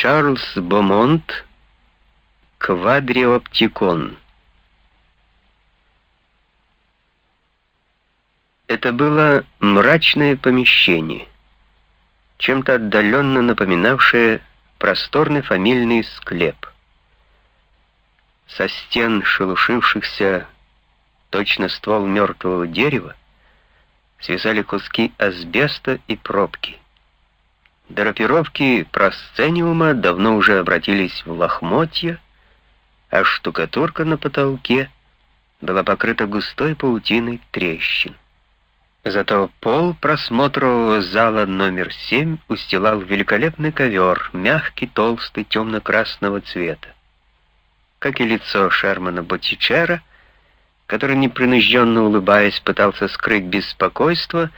Чарльз Бомонт Квадриоптикон Это было мрачное помещение, чем-то отдаленно напоминавшее просторный фамильный склеп. Со стен шелушившихся точно ствол мертвого дерева свисали куски асбеста и пробки. Драпировки просцениума давно уже обратились в лохмотья, а штукатурка на потолке была покрыта густой паутиной трещин. Зато пол просмотрового зала номер семь устилал великолепный ковер, мягкий, толстый, темно-красного цвета. Как и лицо Шермана Боттичера, который, непринужденно улыбаясь, пытался скрыть беспокойство,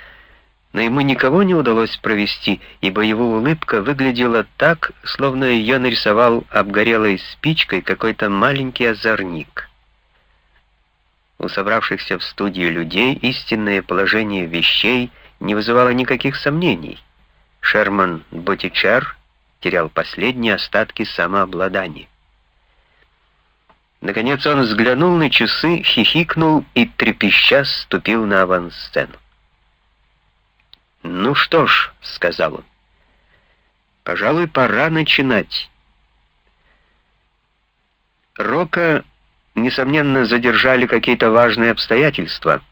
но ему никого не удалось провести, ибо его улыбка выглядела так, словно ее нарисовал обгорелой спичкой какой-то маленький озорник. У собравшихся в студии людей истинное положение вещей не вызывало никаких сомнений. Шерман Боттичар терял последние остатки самообладания. Наконец он взглянул на часы, хихикнул и, трепеща, ступил на авансцену. «Ну что ж», — сказал он, — «пожалуй, пора начинать». Рока несомненно, задержали какие-то важные обстоятельства.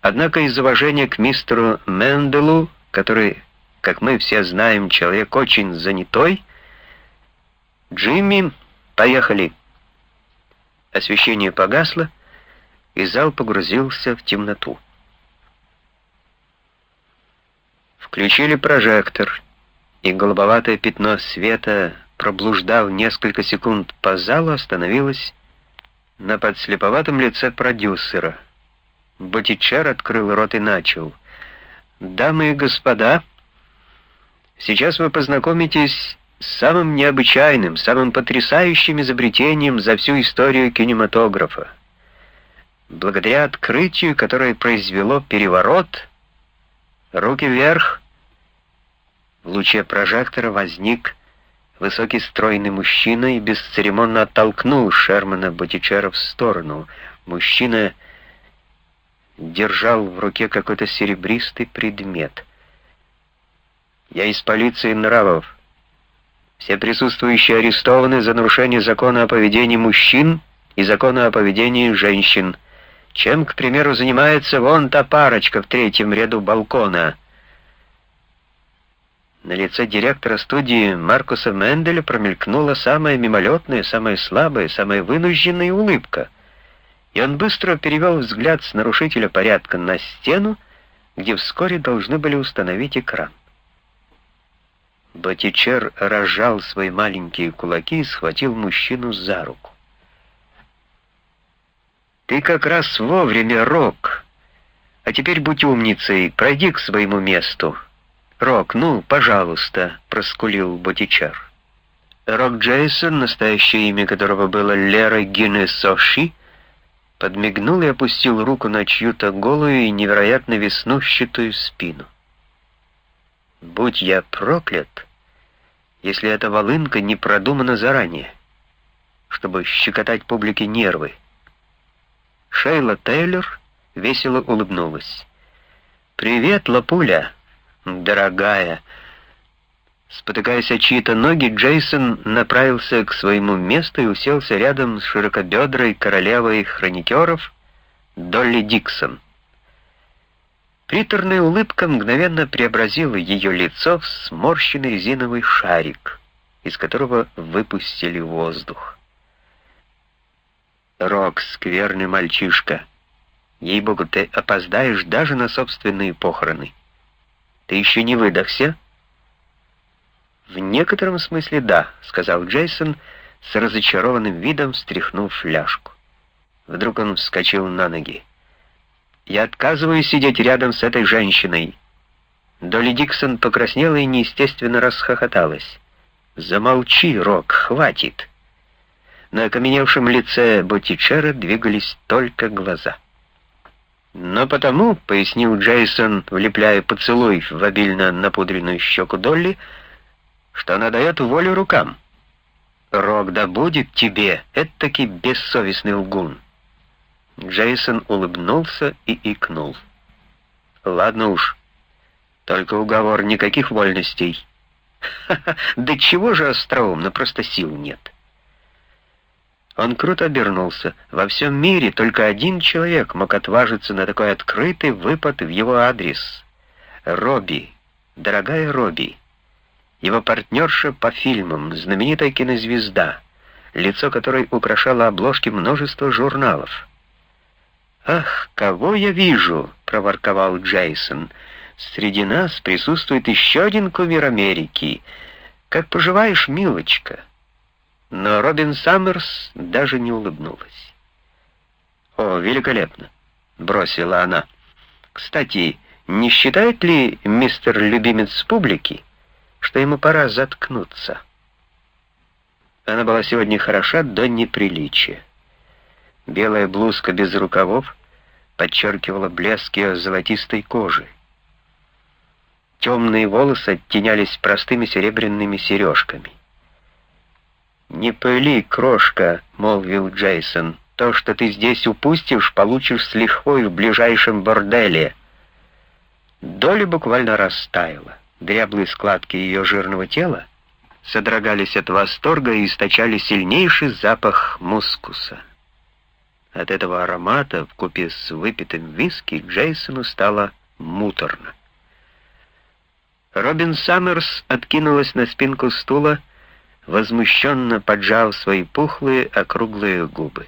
Однако из уважения к мистеру Менделу, который, как мы все знаем, человек очень занятой, Джимми, поехали. Освещение погасло, и зал погрузился в темноту. Включили прожектор, и голубоватое пятно света, проблуждав несколько секунд по залу, остановилось на подслеповатом лице продюсера. Боттичар открыл рот и начал. «Дамы и господа, сейчас вы познакомитесь с самым необычайным, самым потрясающим изобретением за всю историю кинематографа. Благодаря открытию, которое произвело переворот, руки вверх, в луче прожектора возник Высокий стройный мужчина и бесцеремонно оттолкнул Шермана Боттичера в сторону. Мужчина держал в руке какой-то серебристый предмет. «Я из полиции нравов. Все присутствующие арестованы за нарушение закона о поведении мужчин и закона о поведении женщин. Чем, к примеру, занимается вон та парочка в третьем ряду балкона?» На лице директора студии Маркуса Менделя промелькнула самая мимолетная, самая слабая, самая вынужденная улыбка, и он быстро перевел взгляд с нарушителя порядка на стену, где вскоре должны были установить экран. Боттичер разжал свои маленькие кулаки и схватил мужчину за руку. «Ты как раз вовремя, Рок. А теперь будь умницей, пройди к своему месту». «Рок, ну, пожалуйста», — проскулил Боттичар. Рок Джейсон, настоящее имя которого было Лера Гиннесоши, подмигнул и опустил руку на чью-то голую и невероятно веснущатую спину. «Будь я проклят, если эта волынка не продумана заранее, чтобы щекотать публике нервы». Шейла Тейлор весело улыбнулась. «Привет, Лапуля!» Дорогая!» Спотыкаясь о чьи-то ноги, Джейсон направился к своему месту и уселся рядом с широкобедрой королевой хроникеров Долли Диксон. Приторная улыбка мгновенно преобразила ее лицо в сморщенный резиновый шарик, из которого выпустили воздух. «Рок, скверный мальчишка, ей-богу, ты опоздаешь даже на собственные похороны». Ты еще не выдохся?» «В некотором смысле да», — сказал Джейсон с разочарованным видом, встряхнув фляжку. Вдруг он вскочил на ноги. «Я отказываюсь сидеть рядом с этой женщиной». Долли Диксон покраснела и неестественно расхохоталась. «Замолчи, Рок, хватит!» На окаменевшем лице Боттичера двигались только глаза. Но потому, — пояснил Джейсон, влепляя поцелуй в обильно напудренную щеку Долли, что она дает волю рукам. Рок да будет тебе, это таки бессовестный лгун. Джейсон улыбнулся и икнул. Ладно уж, только уговор, никаких вольностей. Ха-ха, да чего же остроумно, просто сил нет. Он круто обернулся. Во всем мире только один человек мог отважиться на такой открытый выпад в его адрес. Робби, дорогая Робби. Его партнерша по фильмам, знаменитая кинозвезда, лицо которой украшало обложки множества журналов. «Ах, кого я вижу!» — проворковал Джейсон. «Среди нас присутствует еще один кумир Америки. Как поживаешь, милочка?» Но Робин Саммерс даже не улыбнулась. «О, великолепно!» — бросила она. «Кстати, не считает ли мистер любимец публики, что ему пора заткнуться?» Она была сегодня хороша до неприличия. Белая блузка без рукавов подчеркивала блеск ее золотистой кожи. Темные волосы оттенялись простыми серебряными сережками. «Не пыли, крошка», — молвил Джейсон. «То, что ты здесь упустишь, получишь с лихвой в ближайшем борделе». Доля буквально растаяла. Дряблые складки ее жирного тела содрогались от восторга и источали сильнейший запах мускуса. От этого аромата вкупе с выпитым виски Джейсону стало муторно. Робин Саммерс откинулась на спинку стула, возмущенно поджал свои пухлые округлые губы.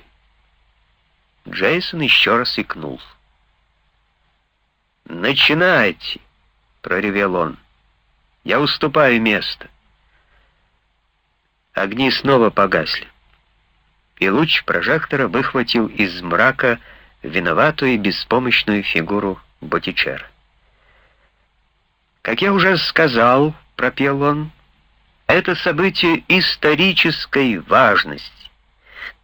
Джейсон еще раз икнул. «Начинайте!» — проревел он. «Я уступаю место». Огни снова погасли, и луч прожектора выхватил из мрака виноватую и беспомощную фигуру Боттичера. «Как я уже сказал», — пропел он, это событие исторической важности.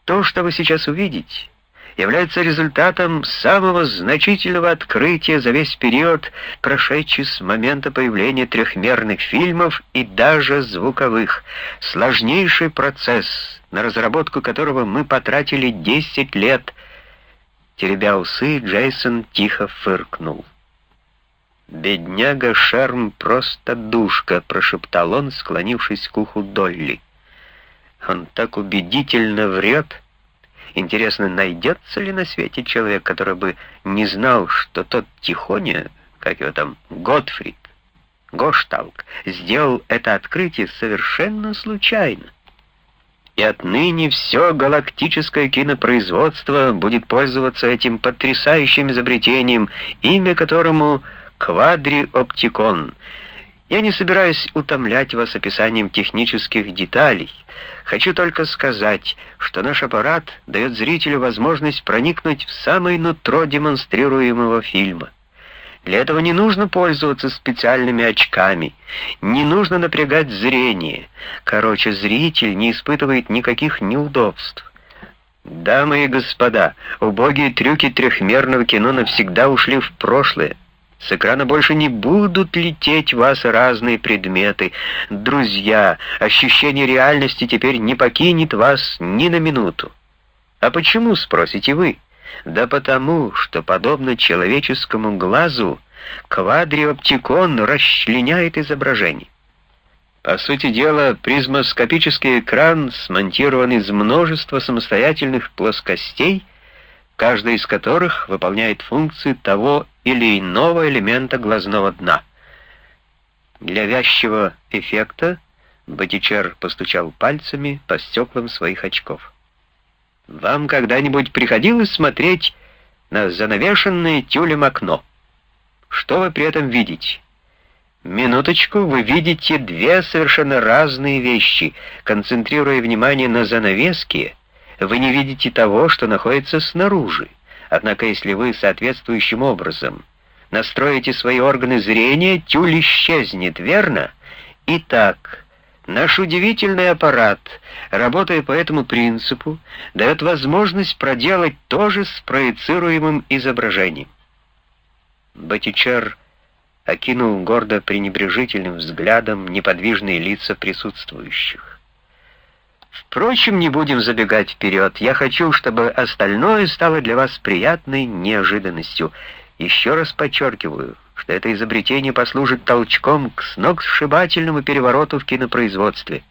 То, что вы сейчас увидите, является результатом самого значительного открытия за весь период, прошедший с момента появления трехмерных фильмов и даже звуковых. Сложнейший процесс, на разработку которого мы потратили 10 лет. Теребя усы, Джейсон тихо фыркнул. «Бедняга Шерм просто душка», — прошептал он, склонившись к уху Долли. «Он так убедительно врет. Интересно, найдется ли на свете человек, который бы не знал, что тот Тихоня, как его там, Готфрид, Гошталк, сделал это открытие совершенно случайно?» И отныне все галактическое кинопроизводство будет пользоваться этим потрясающим изобретением, имя которому квадриоптикон. Я не собираюсь утомлять вас описанием технических деталей. Хочу только сказать, что наш аппарат дает зрителю возможность проникнуть в самое нутро демонстрируемого фильма. Для этого не нужно пользоваться специальными очками, не нужно напрягать зрение. Короче, зритель не испытывает никаких неудобств. Дамы и господа, убогие трюки трехмерного кино навсегда ушли в прошлое. С экрана больше не будут лететь вас разные предметы. Друзья, ощущение реальности теперь не покинет вас ни на минуту. А почему, спросите вы? Да потому, что, подобно человеческому глазу, квадриоптикон расчленяет изображение. По сути дела, призмоскопический экран смонтирован из множества самостоятельных плоскостей, каждая из которых выполняет функции того или иного элемента глазного дна. Для вязчего эффекта Боттичер постучал пальцами по стеклам своих очков. «Вам когда-нибудь приходилось смотреть на занавешенное тюлем окно? Что вы при этом видите?» Минуточку, вы видите две совершенно разные вещи. Концентрируя внимание на занавеске, вы не видите того, что находится снаружи. Однако если вы соответствующим образом настроите свои органы зрения, тюль исчезнет, верно? Итак, наш удивительный аппарат, работая по этому принципу, дает возможность проделать то же с проецируемым изображением. Боттичер окинул гордо пренебрежительным взглядом неподвижные лица присутствующих. Впрочем, не будем забегать вперед. Я хочу, чтобы остальное стало для вас приятной неожиданностью. Еще раз подчеркиваю, что это изобретение послужит толчком к сногсшибательному перевороту в кинопроизводстве.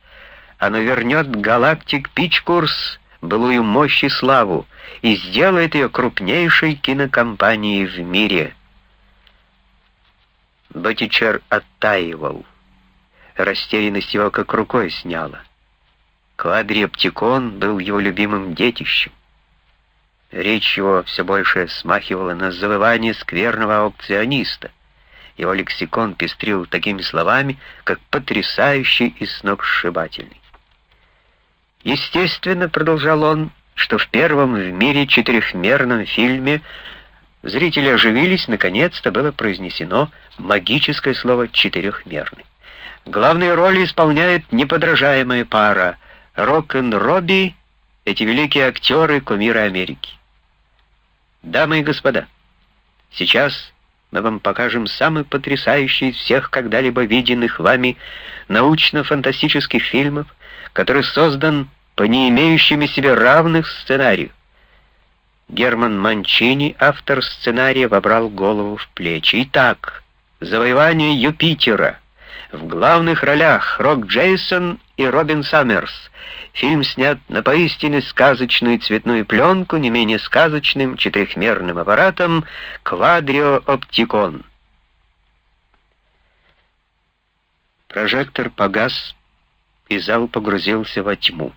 Оно вернет «Галактик Пичкурс» былую мощь и славу и сделает ее крупнейшей кинокомпанией в мире. Боттичер оттаивал. Растерянность его как рукой сняла. Квадриоптикон был его любимым детищем. Речь его все больше смахивала на завывание скверного аукциониста. Его лексикон пестрил такими словами, как потрясающий и сногсшибательный. Естественно, продолжал он, что в первом в мире четырехмерном фильме зрители оживились, наконец-то было произнесено магическое слово «четырехмерный». Главные роли исполняет неподражаемая пара Рок и Робби, эти великие актеры, кумиры Америки. Дамы и господа, сейчас мы вам покажем самый потрясающий из всех когда-либо виденных вами научно-фантастических фильмов, который создан по не имеющими себе равных сценарию. Герман Манчини, автор сценария, вобрал голову в плечи. Итак, «Завоевание Юпитера». В главных ролях Рок Джейсон и Робин Саммерс. Фильм снят на поистине сказочную цветную пленку, не менее сказочным четырехмерным аппаратом «Квадриооптикон». Прожектор погас, и зал погрузился во тьму.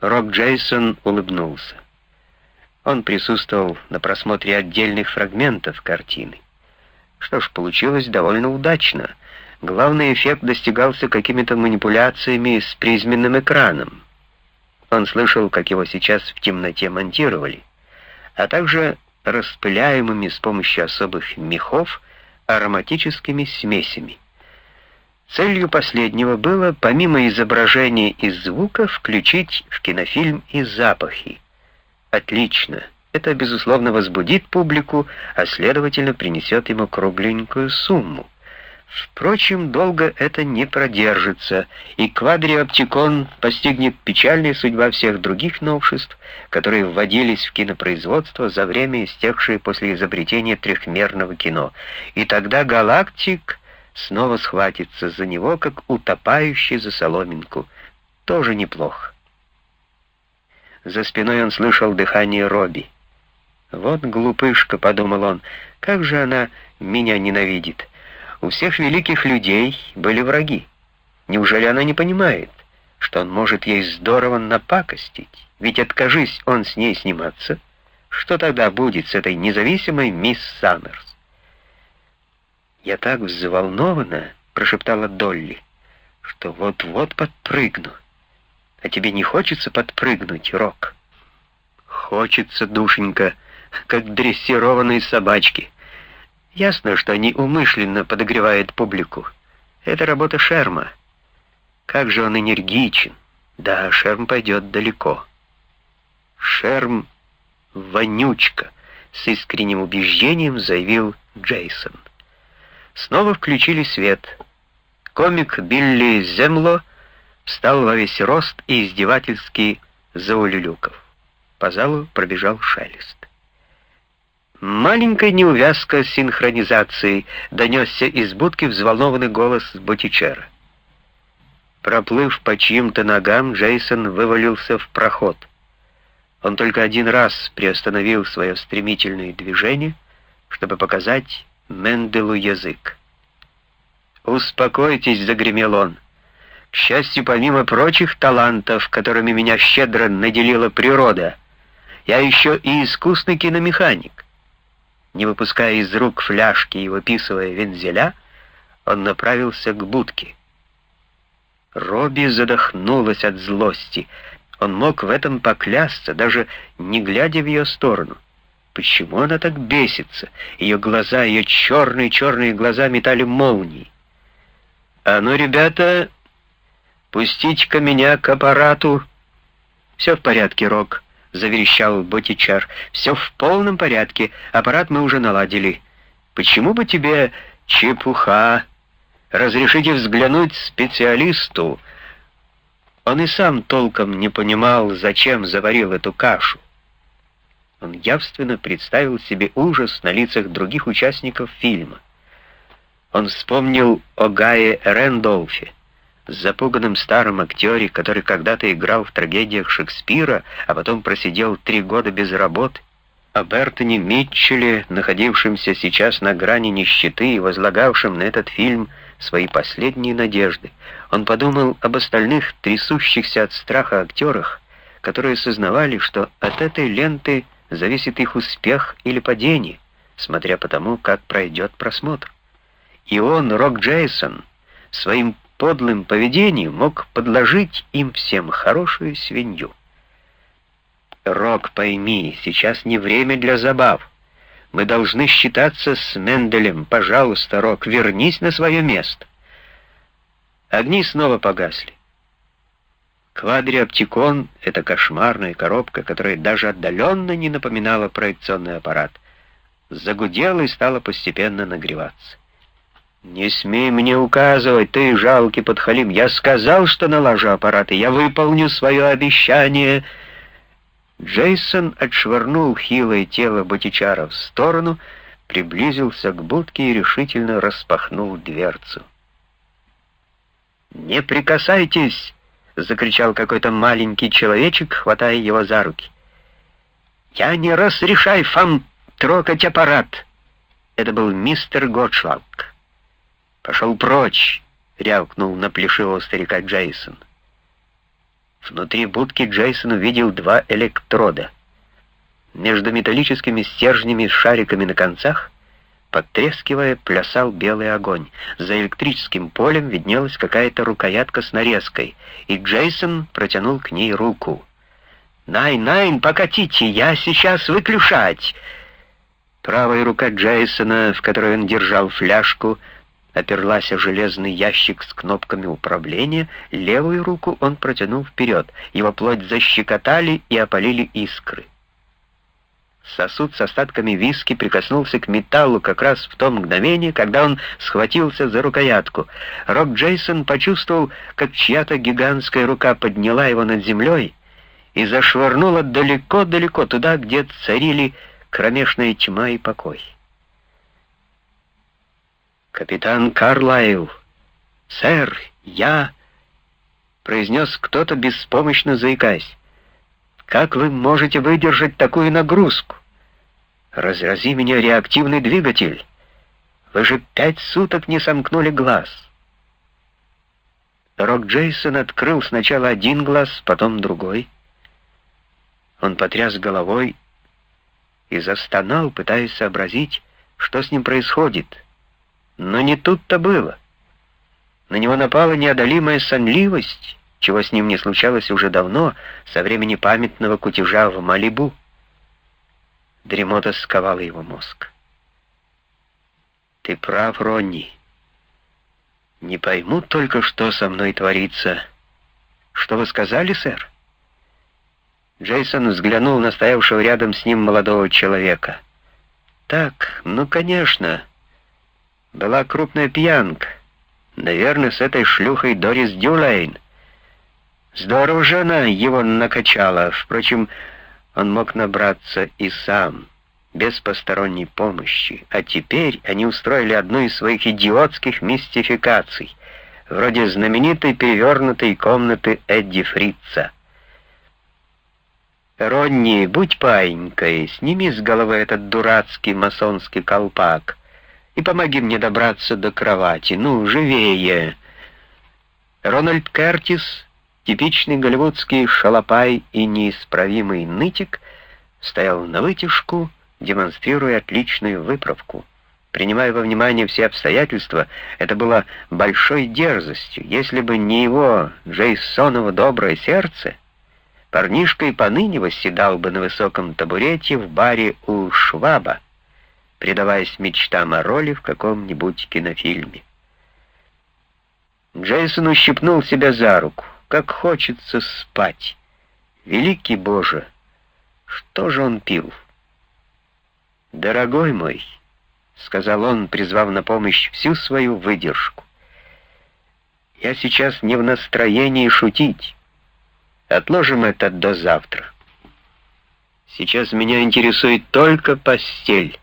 Рок Джейсон улыбнулся. Он присутствовал на просмотре отдельных фрагментов картины. Что ж, получилось довольно удачно. Главный эффект достигался какими-то манипуляциями с призменным экраном. Он слышал, как его сейчас в темноте монтировали, а также распыляемыми с помощью особых мехов ароматическими смесями. Целью последнего было, помимо изображения и звука, включить в кинофильм и запахи. Отлично. Это, безусловно, возбудит публику, а следовательно принесет ему кругленькую сумму. Впрочем, долго это не продержится, и квадриоптикон постигнет печальная судьба всех других новшеств, которые вводились в кинопроизводство за время, истекшее после изобретения трехмерного кино. И тогда галактик снова схватится за него, как утопающий за соломинку. Тоже неплохо. За спиной он слышал дыхание Робби. «Вот глупышка», — подумал он, — «как же она меня ненавидит. У всех великих людей были враги. Неужели она не понимает, что он может ей здорово напакостить? Ведь откажись он с ней сниматься, что тогда будет с этой независимой мисс Саммерс? «Я так взволнована», — прошептала Долли, — «что вот-вот подпрыгну. А тебе не хочется подпрыгнуть, Рок?» «Хочется, душенька, как дрессированные собачки. Ясно, что они умышленно подогревают публику. Это работа Шерма. Как же он энергичен. Да, Шерм пойдет далеко». «Шерм — вонючка», — с искренним убеждением заявил Джейсон. Снова включили свет. Комик Билли Земло встал во весь рост и издевательски заулюлюков. По залу пробежал шелест. Маленькая неувязка с синхронизацией донесся из будки взволнованный голос Боттичера. Проплыв по чьим-то ногам, Джейсон вывалился в проход. Он только один раз приостановил свое стремительное движение, чтобы показать Менделу язык. «Успокойтесь», — загремел он. «К счастью, помимо прочих талантов, которыми меня щедро наделила природа, я еще и искусный киномеханик». Не выпуская из рук фляжки и выписывая вензеля, он направился к будке. Робби задохнулась от злости. Он мог в этом поклясться, даже не глядя в ее сторону. Почему она так бесится? Ее глаза, ее черные-черные глаза метали молнии. «А ну, ребята, пустите-ка меня к аппарату!» «Все в порядке, Рок», — заверещал Ботичар. «Все в полном порядке. Аппарат мы уже наладили. Почему бы тебе Чепуха. Разрешите взглянуть специалисту. Он и сам толком не понимал, зачем заварил эту кашу. Он явственно представил себе ужас на лицах других участников фильма. Он вспомнил о Гае Рэндолфе, запуганном старом актере, который когда-то играл в трагедиях Шекспира, а потом просидел три года без работы, о Бертоне Митчелле, находившемся сейчас на грани нищеты и возлагавшем на этот фильм свои последние надежды. Он подумал об остальных трясущихся от страха актерах, которые сознавали, что от этой ленты зависит их успех или падение, смотря по тому, как пройдет просмотр. И он, Рок Джейсон, своим подлым поведением мог подложить им всем хорошую свинью. Рок, пойми, сейчас не время для забав. Мы должны считаться с Менделем. Пожалуйста, Рок, вернись на свое место. Огни снова погасли. Квадриоптикон — это кошмарная коробка, которая даже отдаленно не напоминала проекционный аппарат. Загудела и стала постепенно нагреваться. «Не смей мне указывать, ты жалкий подхалим. Я сказал, что налажу аппараты. Я выполню свое обещание». Джейсон отшвырнул хилое тело Ботичара в сторону, приблизился к будке и решительно распахнул дверцу. «Не прикасайтесь!» — закричал какой-то маленький человечек, хватая его за руки. «Я не разрешаю вам трогать аппарат!» Это был мистер Готшвалк. «Пошел прочь!» — рявкнул на плешивого старика Джейсон. Внутри будки Джейсон увидел два электрода. Между металлическими стержнями с шариками на концах, потрескивая, плясал белый огонь. За электрическим полем виднелась какая-то рукоятка с нарезкой, и Джейсон протянул к ней руку. «Найн-найн, покатите, я сейчас выключать!» Правая рука Джейсона, в которой он держал фляжку, — оперлась о железный ящик с кнопками управления, левую руку он протянул вперед. Его плоть защекотали и опалили искры. Сосуд с остатками виски прикоснулся к металлу как раз в то мгновение, когда он схватился за рукоятку. Рок Джейсон почувствовал, как чья-то гигантская рука подняла его над землей и зашвырнула далеко-далеко туда, где царили кромешная тьма и покой. «Капитан Карлайл!» «Сэр, я...» — произнес кто-то, беспомощно заикаясь. «Как вы можете выдержать такую нагрузку? Разрази меня реактивный двигатель. Вы же пять суток не сомкнули глаз». Рок Джейсон открыл сначала один глаз, потом другой. Он потряс головой и застонал, пытаясь сообразить, что с ним происходит — но не тут-то было. На него напала неодолимая сонливость, чего с ним не случалось уже давно, со времени памятного кутежа в Малибу. Дремота сковала его мозг. «Ты прав, Ронни. Не пойму только, что со мной творится. Что вы сказали, сэр?» Джейсон взглянул на стоявшего рядом с ним молодого человека. «Так, ну, конечно». Была крупная пьянка. Наверное, с этой шлюхой Дорис Дюлейн. Здорово же она его накачала. Впрочем, он мог набраться и сам, без посторонней помощи. А теперь они устроили одну из своих идиотских мистификаций, вроде знаменитой перевернутой комнаты Эдди Фрица. «Ронни, будь паинькой, сними с головы этот дурацкий масонский колпак и помоги мне добраться до кровати. Ну, живее!» Рональд Кертис, типичный голливудский шалопай и неисправимый нытик, стоял на вытяжку, демонстрируя отличную выправку. Принимая во внимание все обстоятельства, это было большой дерзостью. Если бы не его, Джейсоново доброе сердце, парнишка и поныне восседал бы на высоком табурете в баре у Шваба предаваясь мечтам о роли в каком-нибудь кинофильме. Джейсон ущипнул себя за руку. Как хочется спать. Великий Боже, что же он пил? Дорогой мой, сказал он, призвав на помощь всю свою выдержку. «Я сейчас не в настроении шутить. Отложим это до завтра. Сейчас меня интересует только постель.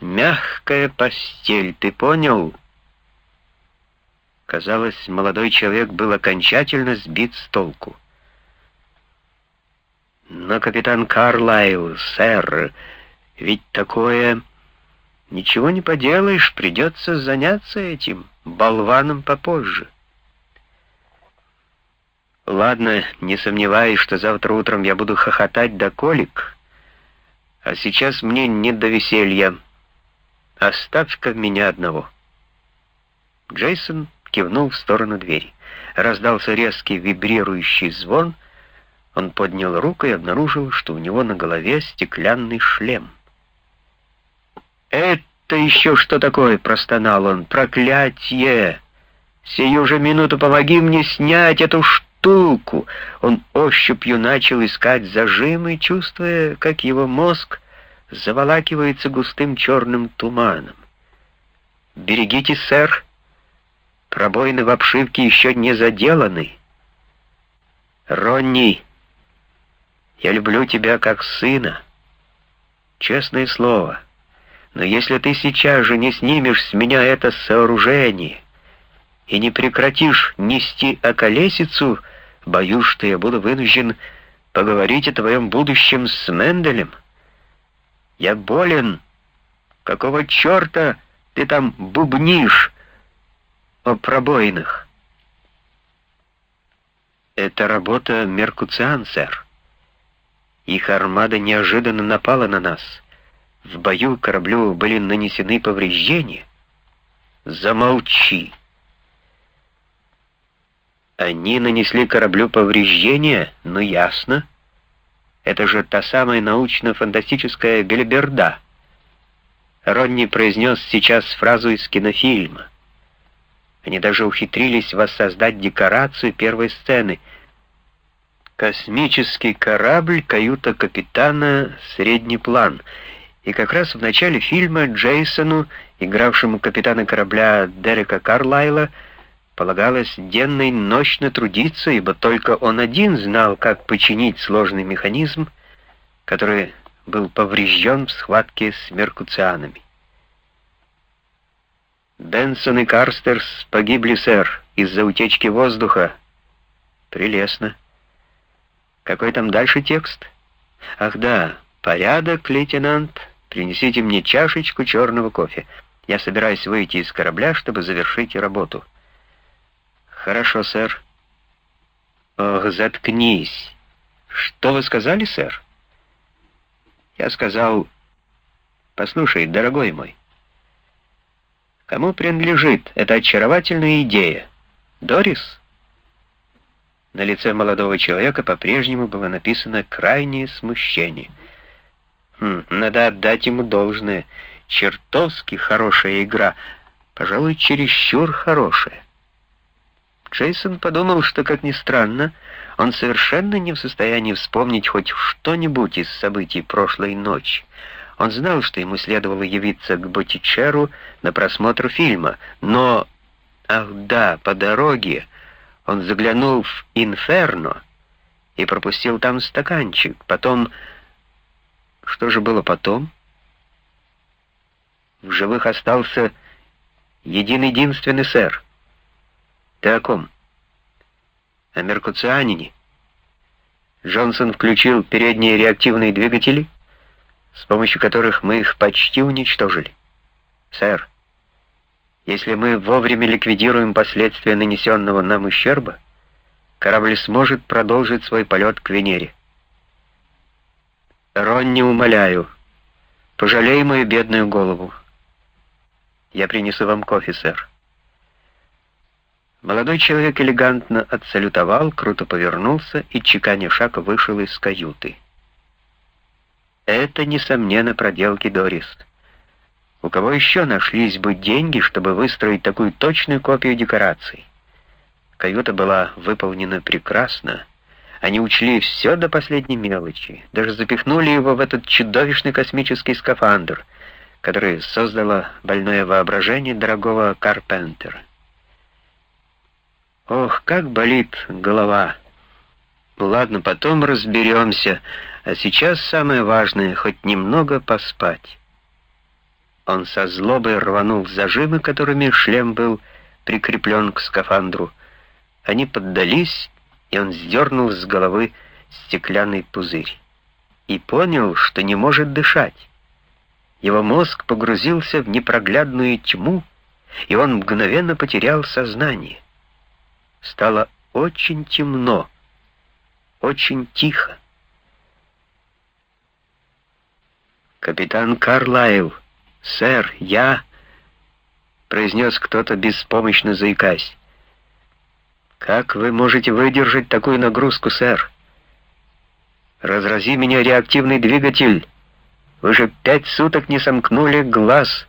Мягкая постель, ты понял?» Казалось, молодой человек был окончательно сбит с толку. «Но, капитан Карлайл, сэр, ведь такое...» «Ничего не поделаешь, придется заняться этим, болваном попозже». «Ладно, не сомневаюсь, что завтра утром я буду хохотать до колик, а сейчас мне не до веселья. Оставь-ка меня одного». Джейсон кивнул в сторону двери. Раздался резкий вибрирующий звон. Он поднял руку и обнаружил, что у него на голове стеклянный шлем. «Это еще что такое?» — простонал он. «Проклятье! Сию же минуту помоги мне снять эту штуку!» Он ощупью начал искать зажимы, чувствуя, как его мозг заволакивается густым черным туманом. «Берегите, сэр!» Пробоины в обшивке еще не заделаны. Ронни, я люблю тебя как сына. Честное слово. Но если ты сейчас же не снимешь с меня это сооружение и не прекратишь нести околесицу, боюсь, что я буду вынужден поговорить о твоем будущем с Менделем. Я болен. Какого черта ты там бубнишь? о пробоинах. Это работа Меркуциан, сэр. Их армада неожиданно напала на нас. В бою кораблю были нанесены повреждения. Замолчи. Они нанесли кораблю повреждения, ну ясно. Это же та самая научно-фантастическая бельберда. Ронни произнес сейчас фразу из кинофильма. Они даже ухитрились воссоздать декорацию первой сцены. Космический корабль, каюта капитана, средний план. И как раз в начале фильма Джейсону, игравшему капитана корабля Дерека Карлайла, полагалось денно и ночно трудиться, ибо только он один знал, как починить сложный механизм, который был поврежден в схватке с меркуцианами. Бенсон и Карстерс погибли, сэр, из-за утечки воздуха. Прелестно. Какой там дальше текст? Ах да, порядок, лейтенант. Принесите мне чашечку черного кофе. Я собираюсь выйти из корабля, чтобы завершить работу. Хорошо, сэр. Ох, заткнись. Что вы сказали, сэр? Я сказал... Послушай, дорогой мой, Кому принадлежит эта очаровательная идея? Дорис? На лице молодого человека по-прежнему было написано крайнее смущение. Хм, надо отдать ему должное. Чертовски хорошая игра. Пожалуй, чересчур хорошая. Джейсон подумал, что, как ни странно, он совершенно не в состоянии вспомнить хоть что-нибудь из событий прошлой ночи. Он знал, что ему следовало явиться к Боттичеру на просмотр фильма, но... Ах да, по дороге он заглянул в «Инферно» и пропустил там стаканчик. Потом... Что же было потом? В живых остался един-единственный сэр. Ты о ком? О меркуцианине. Джонсон включил передние реактивные двигатели — с помощью которых мы их почти уничтожили. Сэр, если мы вовремя ликвидируем последствия нанесенного нам ущерба, корабль сможет продолжить свой полет к Венере. Ронни, умоляю, пожалей мою бедную голову. Я принесу вам кофе, сэр. Молодой человек элегантно отсалютовал, круто повернулся и, чеканя шаг, вышел из каюты. Это, несомненно, проделки Дорис. У кого еще нашлись бы деньги, чтобы выстроить такую точную копию декораций? Каюта была выполнена прекрасно. Они учли все до последней мелочи, даже запихнули его в этот чудовищный космический скафандр. которые создало больное воображение дорогого Карпентера. Ох, как болит голова. Ладно, потом разберемся, а сейчас самое важное — хоть немного поспать. Он со злобой рванул зажимы, которыми шлем был прикреплен к скафандру. Они поддались, и он сдернул с головы стеклянный пузырь. И понял, что не может дышать. Его мозг погрузился в непроглядную тьму, и он мгновенно потерял сознание. Стало очень темно, очень тихо. «Капитан Карлайл, сэр, я...» — произнес кто-то беспомощно заикаясь. «Как вы можете выдержать такую нагрузку, сэр? Разрази меня реактивный двигатель. Вы же пять суток не сомкнули глаз».